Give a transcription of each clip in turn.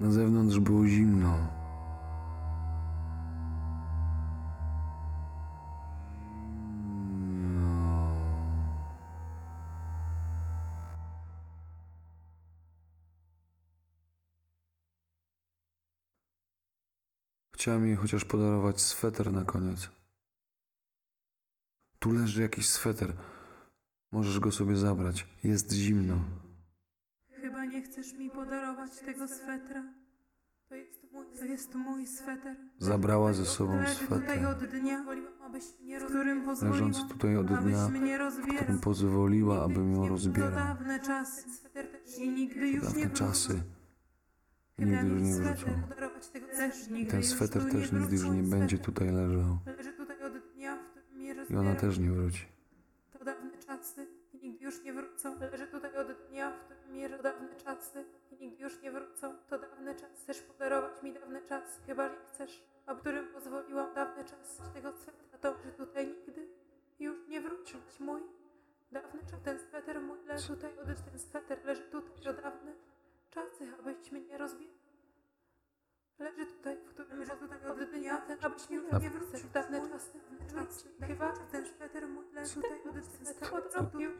Na zewnątrz było zimno. Chciałem jej chociaż podarować sweter na koniec. Tu leży jakiś sweter. Możesz go sobie zabrać. Jest zimno. Nie chcesz mi podarować tego swetra. To jest mój, to jest mój sweter. Zabrała ze sobą sweter. od dnia, abyś nie w którym pozwoliła, Leżący tutaj od dnia, w którym pozwoliła, abym ją rozbierał. dawne czasy. I Dawne nie czasy. wrócą. Nigdy Chyba już mi nie wrócą. podarować tego też nigdy Ten sweter też nigdy już nie będzie tutaj leżał. I ona też nie wróci. To dawne czasy i nigdy już nie wrócą. Leży tutaj od dnia, w którym mierzę dawne czasy i nigdy już nie wrócą. To dawne czasy. Chcesz podarować mi dawne czasy, chyba że chcesz, a którym pozwoliłam dawne czasy tego swetra. To, że tutaj nigdy już nie wróci. Mój dawny czas. Ten sweter mój leży tutaj, od ten sweter leży tutaj, że dawne czasy, abyś mnie rozbierał. Leży tutaj, w którym leży tutaj od dnia, ten, abyś mnie A- nie wrócił. Dawne tutaj od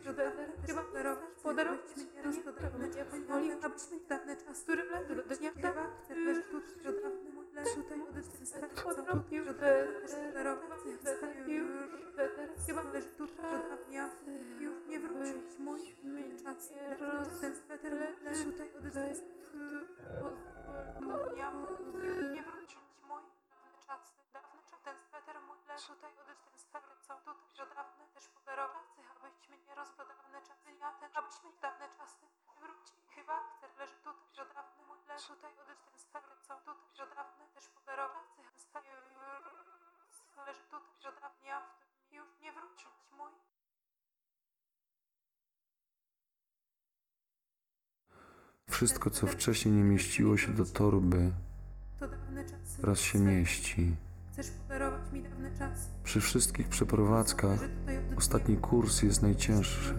że sweter chyba darować, podarować mi rozpodarować. Ja pozwolił, abyś mi dawne czasy, który leży do dnia, chyba leży tutaj, że dawny mój leży tutaj od odrobił, że darować, chyba leży tutaj, że dawnia już nie wrócił. Mój czas, ten sweter leży tutaj od dnia, nie wrócił mój dawny czas, dawny czas, ten sweter mój leży tutaj ten sweter, co tutaj, też leży tutaj, dawnia, w którym już nie wrócił mój. Wszystko, co wcześniej nie mieściło się do torby, teraz się mieści. Przy wszystkich przeprowadzkach ostatni kurs jest najcięższy,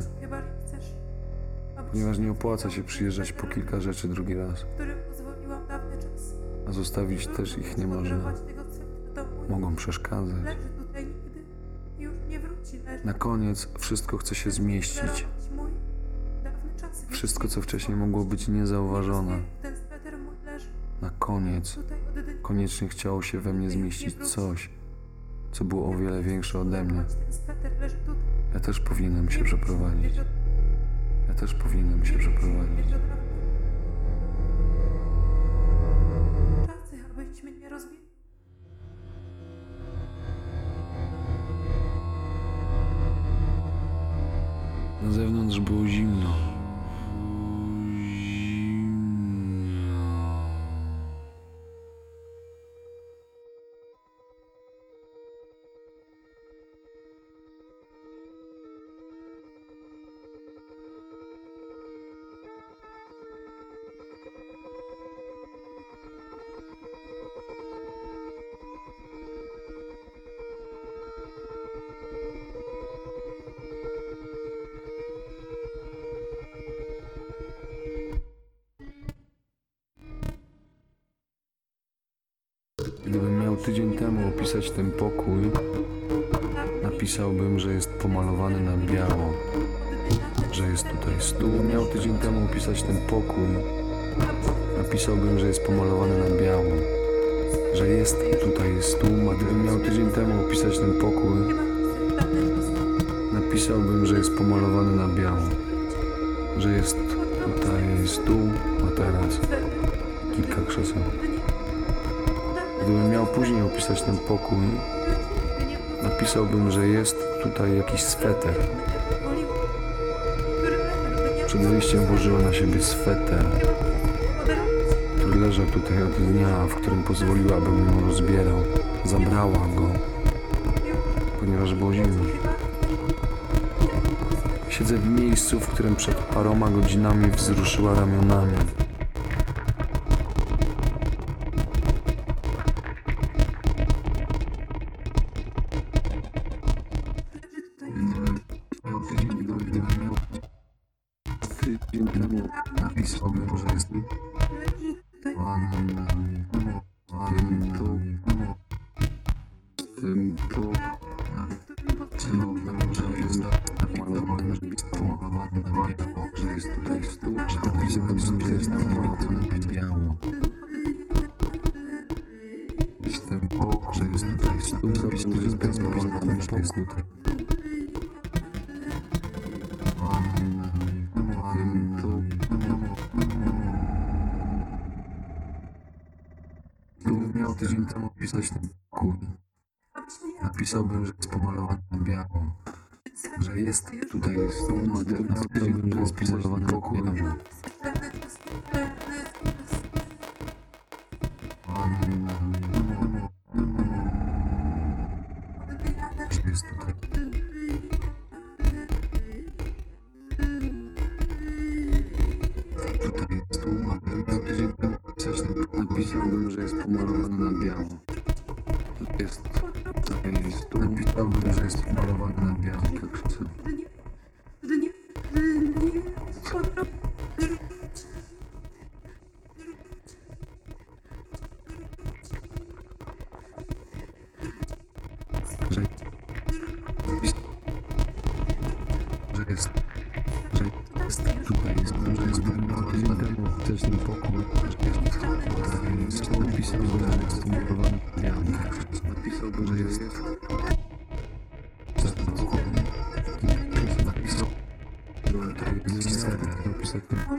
ponieważ nie opłaca się przyjeżdżać po kilka rzeczy drugi raz, a zostawić też ich nie można. Mogą przeszkadzać. Na koniec wszystko chce się zmieścić. Wszystko, co wcześniej mogło być niezauważone, na koniec koniecznie chciało się we mnie zmieścić coś, co było o wiele większe ode mnie. Ja też powinienem się przeprowadzić. Ja też powinienem się przeprowadzić. Zewnątrz było zimno. Tydzień temu opisać ten pokój, napisałbym, że jest pomalowany na biało, że jest tutaj stół. Miał tydzień temu opisać ten pokój, napisałbym, że jest pomalowany na biało, że jest tutaj stół. A gdybym miał tydzień temu opisać ten pokój, napisałbym, że jest pomalowany na biało, że jest tutaj stół, a teraz kilka krzeseł. Gdybym miał później opisać ten pokój, napisałbym, że jest tutaj jakiś sweter. Przed wyjściem włożyła na siebie sweter, który leżał tutaj od dnia, w którym pozwoliła, abym ją rozbierał. Zabrała go, ponieważ było zimno. Siedzę w miejscu, w którym przed paroma godzinami wzruszyła ramionami. Jestem po, że jest tutaj stół, napisane, że jest pomalowane, że jest tutaj. Napisałbym, że jest na biało. Że jest tutaj jest biało. Że jest napisałbym, że jest pomalowany na biało. Jest, tutaj jest stół, napisałbym, że jest pomalowany na. Tak chcę. że, że jest, że jest tutaj jest, że jest tydzień temu też ten pokój, że jest tutaj jest, napisał, że jest pomurowany że jest że ten pokój, napisał, że tutaj jest niestety,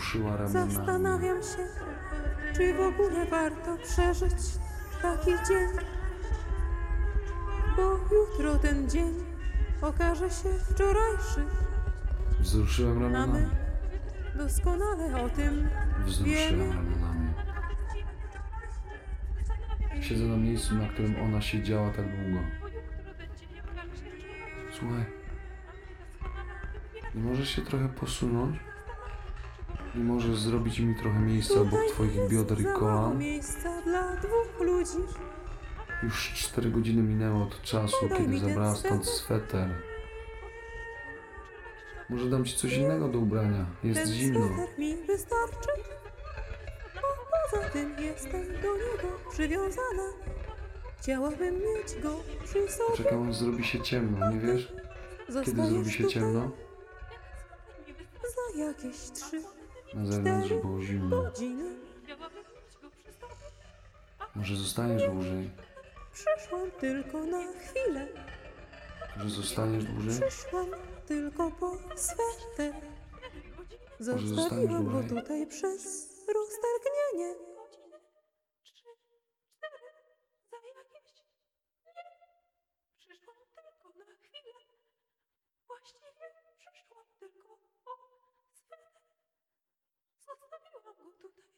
Wzruszyła ramionami. Zastanawiam się, czy w ogóle warto przeżyć taki dzień. Bo jutro ten dzień okaże się wczorajszy. Wzruszyłem ramionami. doskonale o tym Wzruszyłem wiemy. ramionami. Siedzę na miejscu, na którym ona siedziała tak długo. Słuchaj. Nie możesz się trochę posunąć? Nie możesz zrobić mi trochę miejsca obok twoich bioder i kolan? miejsca dla dwóch ludzi. Już cztery godziny minęło od czasu, Podaj kiedy mi ten zabrała stąd sweter. Może dam ci coś innego do ubrania. Jest Ten zimno. sweter mi wystarczy. Bo poza tym jestem do niego przywiązana. Chciałabym mieć go przy sobie. Czekam aż zrobi się ciemno, nie wiesz? Kiedy zrobi się tutaj ciemno? Za jakieś trzy Na zewnątrz było zimno. Może zostaniesz dłużej? Przyszłam tylko na chwilę. Może zostaniesz dłużej? Przyszłam tylko po sweter. Zostawiłam go tutaj przez roztargnienie. Po sweter. Zostawiłam go tutaj przez